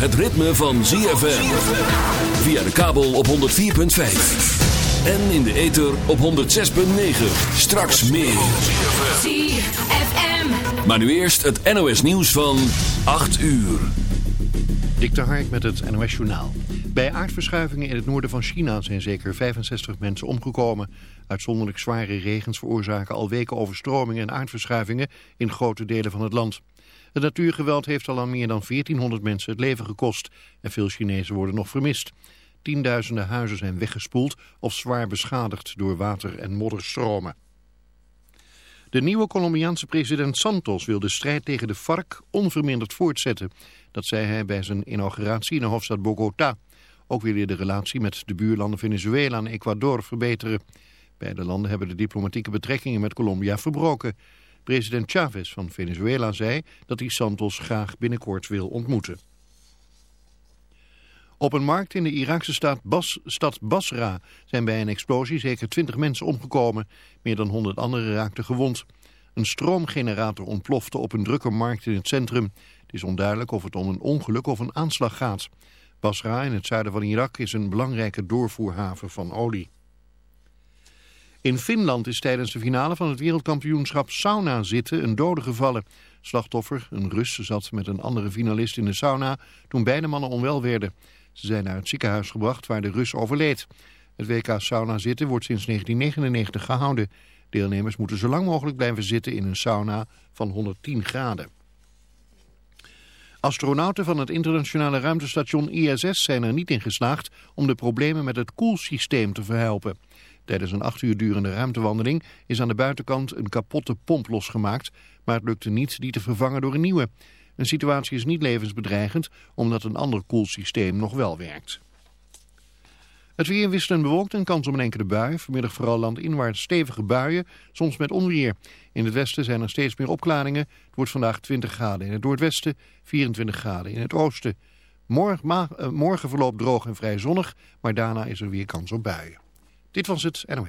het ritme van ZFM. Via de kabel op 104.5. En in de ether op 106.9. Straks meer. ZFM. Maar nu eerst het NOS nieuws van 8 uur. Dik de Hark met het NOS Journaal. Bij aardverschuivingen in het noorden van China zijn zeker 65 mensen omgekomen. Uitzonderlijk zware regens veroorzaken al weken overstromingen en aardverschuivingen in grote delen van het land. Het natuurgeweld heeft al aan meer dan 1400 mensen het leven gekost en veel Chinezen worden nog vermist. Tienduizenden huizen zijn weggespoeld of zwaar beschadigd door water- en modderstromen. De nieuwe Colombiaanse president Santos wil de strijd tegen de FARC onverminderd voortzetten. Dat zei hij bij zijn inauguratie in de hoofdstad Bogota. Ook wil hij de relatie met de buurlanden Venezuela en Ecuador verbeteren. Beide landen hebben de diplomatieke betrekkingen met Colombia verbroken. President Chavez van Venezuela zei dat hij Santos graag binnenkort wil ontmoeten. Op een markt in de Iraakse stad, Bas, stad Basra zijn bij een explosie zeker 20 mensen omgekomen. Meer dan 100 anderen raakten gewond. Een stroomgenerator ontplofte op een drukke markt in het centrum. Het is onduidelijk of het om een ongeluk of een aanslag gaat. Basra in het zuiden van Irak is een belangrijke doorvoerhaven van olie. In Finland is tijdens de finale van het wereldkampioenschap sauna zitten een dode gevallen. Slachtoffer, een Rus, zat met een andere finalist in de sauna toen beide mannen onwel werden. Ze zijn naar het ziekenhuis gebracht waar de Rus overleed. Het WK sauna zitten wordt sinds 1999 gehouden. Deelnemers moeten zo lang mogelijk blijven zitten in een sauna van 110 graden. Astronauten van het internationale ruimtestation ISS zijn er niet in geslaagd om de problemen met het koelsysteem te verhelpen. Tijdens een acht uur durende ruimtewandeling is aan de buitenkant een kapotte pomp losgemaakt, maar het lukte niet die te vervangen door een nieuwe. Een situatie is niet levensbedreigend, omdat een ander koelsysteem nog wel werkt. Het weer wisselend bewolkt en kans op een enkele bui. Vanmiddag vooral landinwaarts stevige buien, soms met onweer. In het westen zijn er steeds meer opklaringen. Het wordt vandaag 20 graden in het noordwesten, 24 graden in het oosten. Morgen, ma, uh, morgen verloopt droog en vrij zonnig, maar daarna is er weer kans op buien. Dit was het NOS.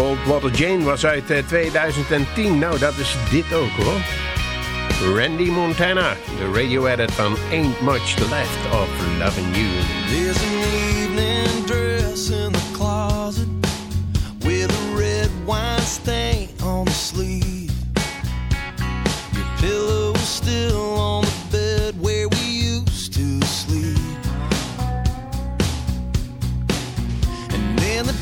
Coldwater Jane was uit eh, 2010. Nou, dat is dit ook hoor. Randy Montana, de radio edit van Ain't Much Left of Loving You. There's an evening dress in the closet with a red wine stain on the sleeve. Your pillow is still on the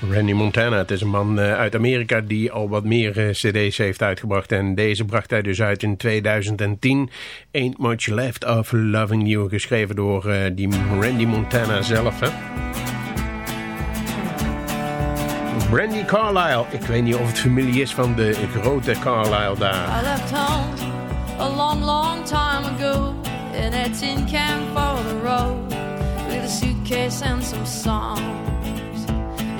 Randy Montana, het is een man eh, uit Amerika die al wat meer eh, cd's heeft uitgebracht. En deze bracht hij dus uit in 2010. Ain't Much Left of Loving You, geschreven door eh, die Randy Montana zelf. Hè? Brandy Carlisle, ik weet niet of het familie is van de grote Carlisle daar. I left home a long, long time ago in a tin can for the road with a suitcase and some songs.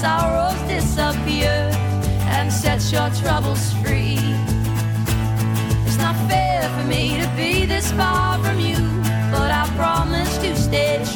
sorrows disappear and set your troubles free. It's not fair for me to be this far from you, but I promise to stay true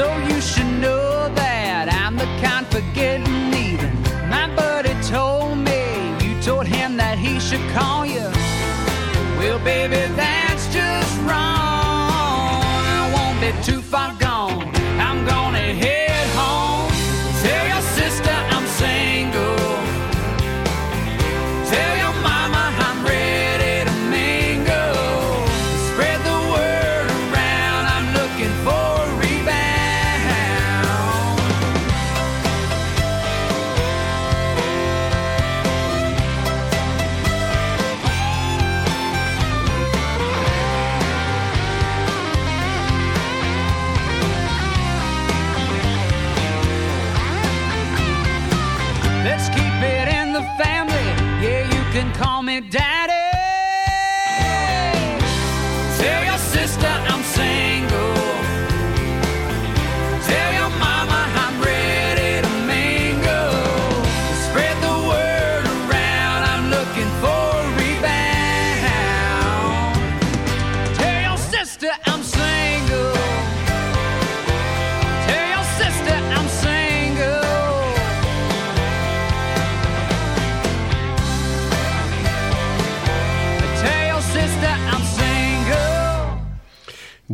So you should know that I'm the kind for getting even. My buddy told me you told him that he should call you. Well, baby, that's call me daddy.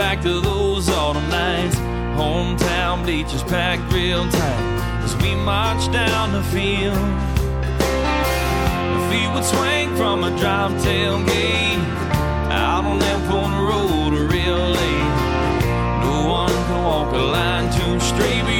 Back to those autumn nights. Hometown bleachers packed real tight as we march down the field. The feet would swing from a drop tailgate out on that corner road real late. No one could walk a line too straight.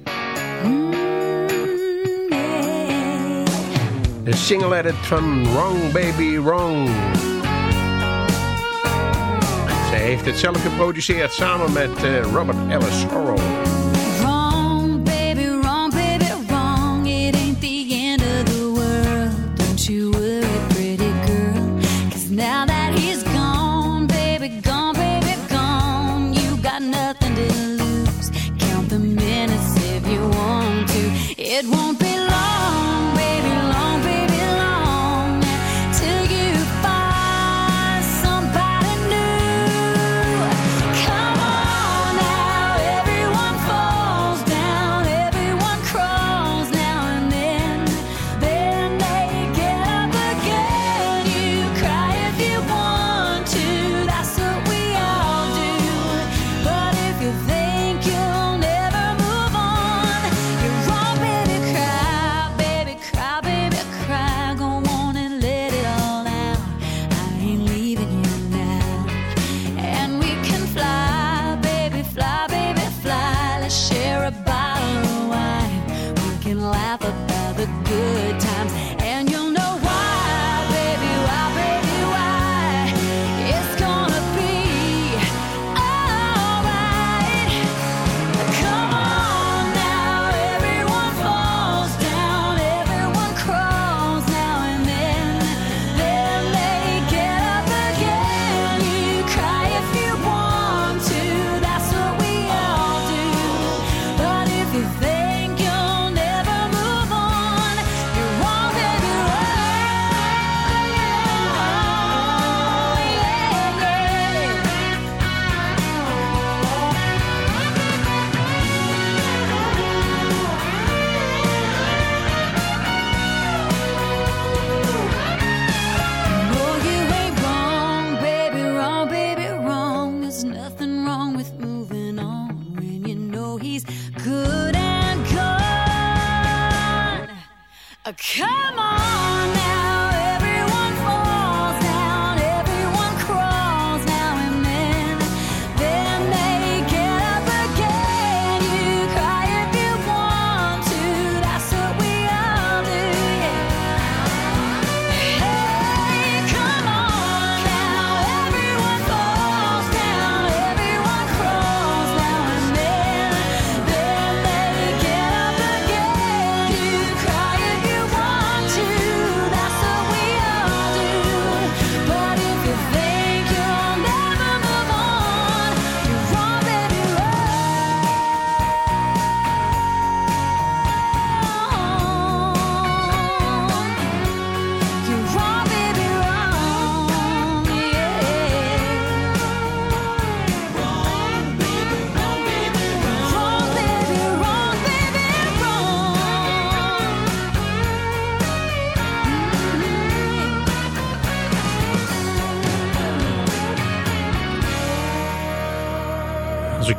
De single edit van Wrong Baby Wrong. Zij heeft het zelf geproduceerd samen met eh, Robert Ellis Horrell.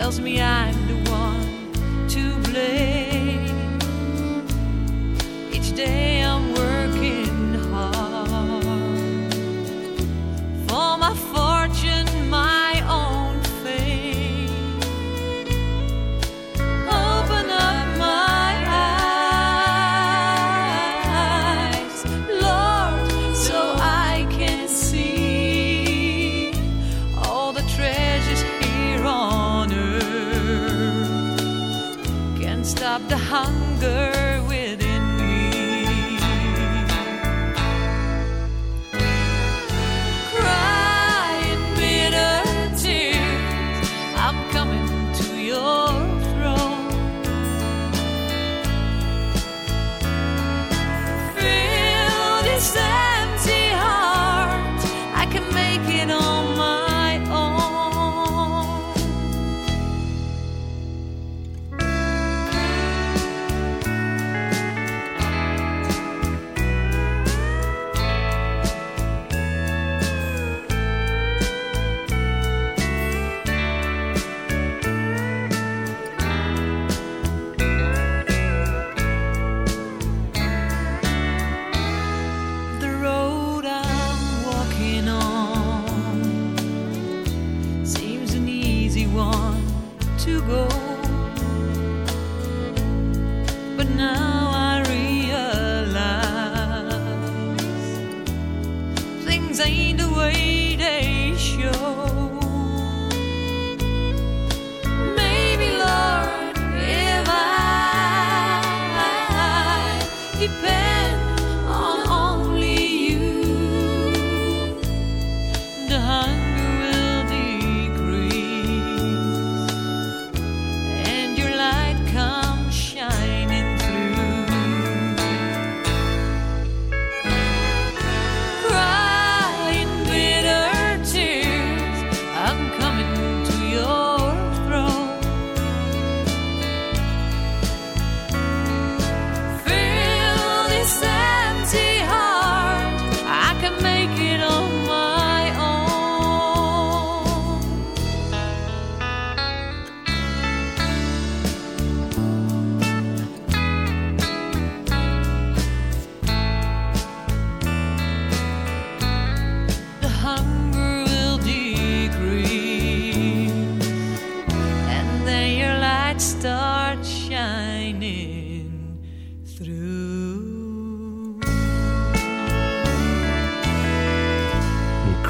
tells me I'm the one to blame.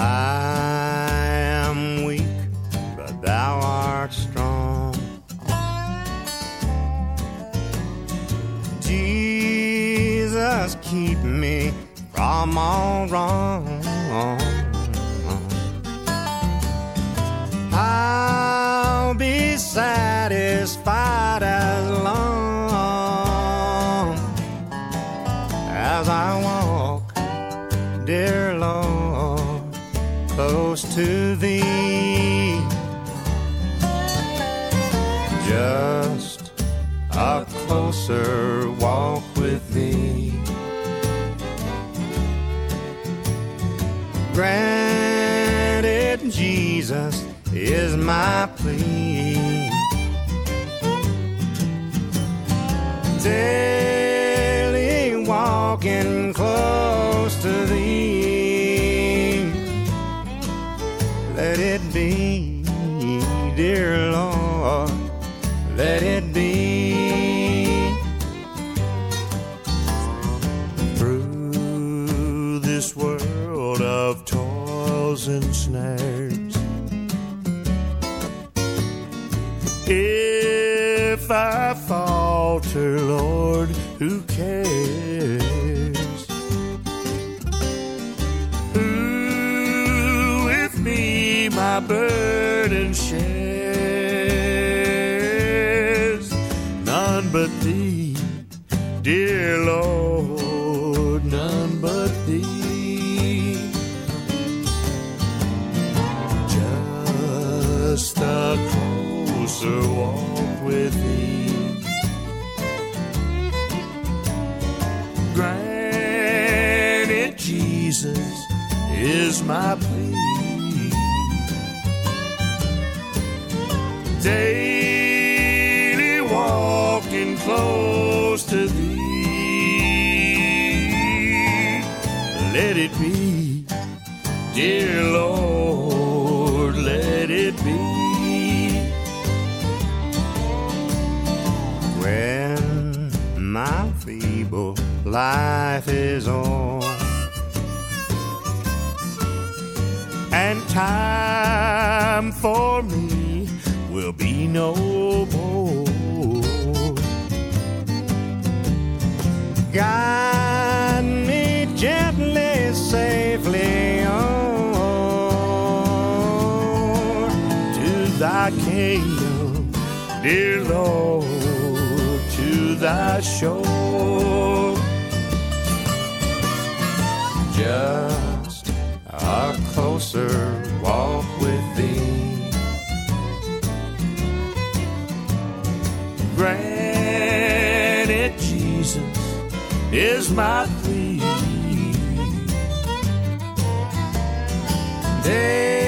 I am weak, but thou art strong. Jesus keep me from all wrong. I'll be satisfied as is my plea. Daily Let it be, dear Lord, let it be. When my feeble life is on and time for me will be no more. Guide me gently, safely on to thy kingdom, dear Lord, to thy shore. Just a closer walk with thee. Granted, Jesus is my plea.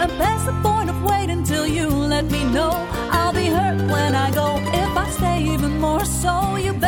And past the point of waiting till you let me know. I'll be hurt when I go if I stay even more so. You better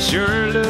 sure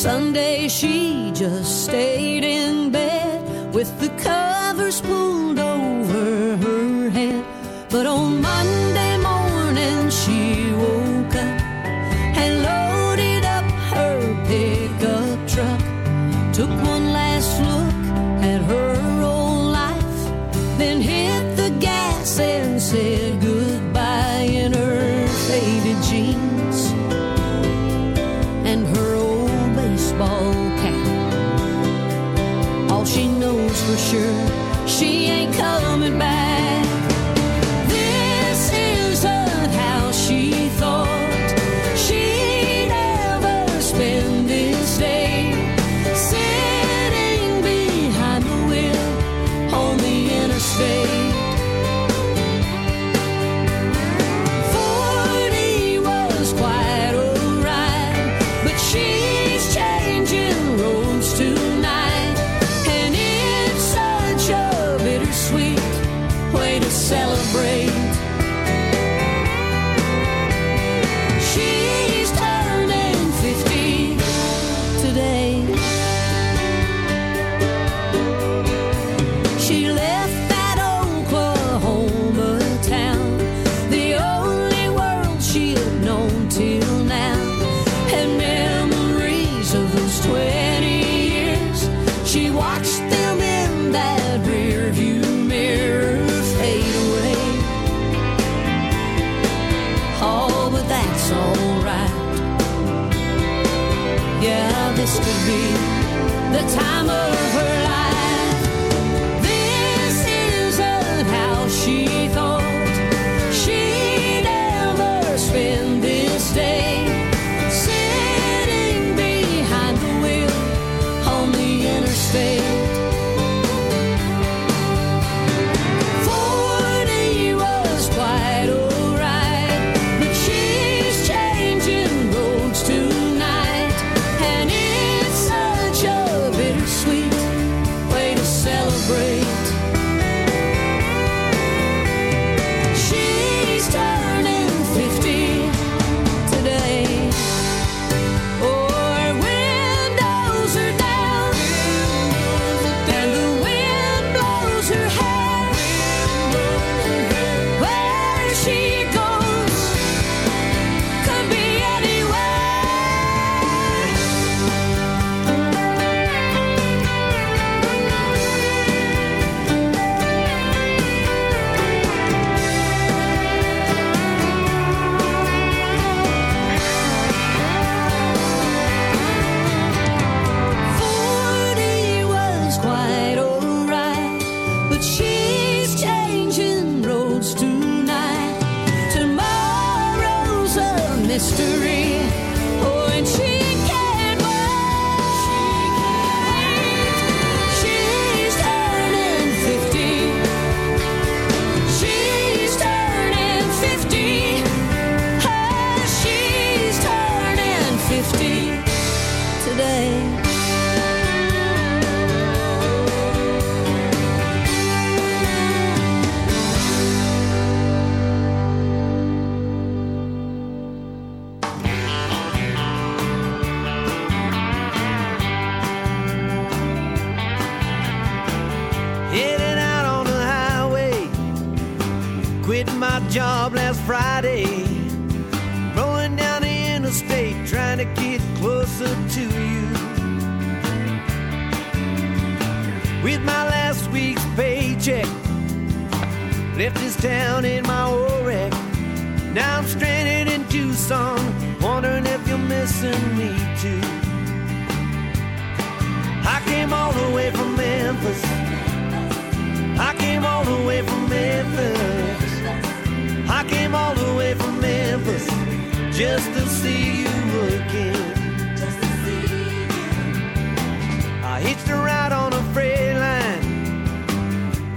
Sunday she just stayed in bed with the covers pulled over her head. But on Monday morning she woke up and loaded up her pickup truck. Took one last look at her old life, then hit With my last week's paycheck, left this town in my old wreck. Now I'm stranded in Tucson, wondering if you're missing me too. I came all the way from Memphis. I came all the way from Memphis. I came all the way from Memphis just to see you again. I hitched a ride on a freight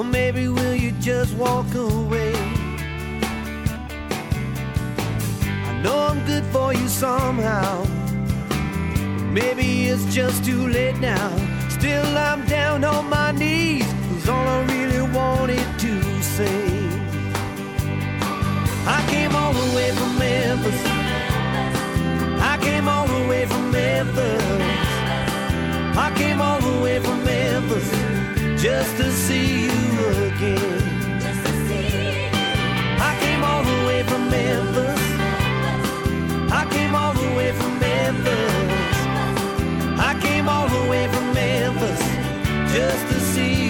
Or maybe will you just walk away? I know I'm good for you somehow. Maybe it's just too late now. Still, I'm down on my knees. Was all I really wanted to say. I came all the way from Memphis. I came all the way from Memphis. I came all the way from Memphis just to see you again. I came all the way from Memphis. I came all the way from Memphis. I came all the way from Memphis just to see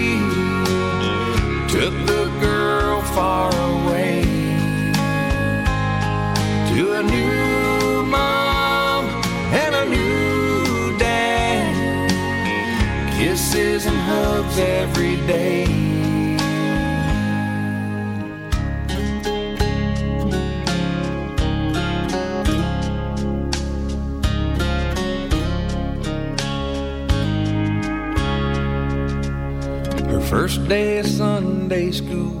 far away to a new mom and a new dad. Kisses and hugs every day. Her first day of Sunday school,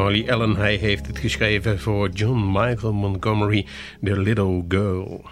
Allen, hij heeft het geschreven voor John Michael Montgomery, The Little Girl.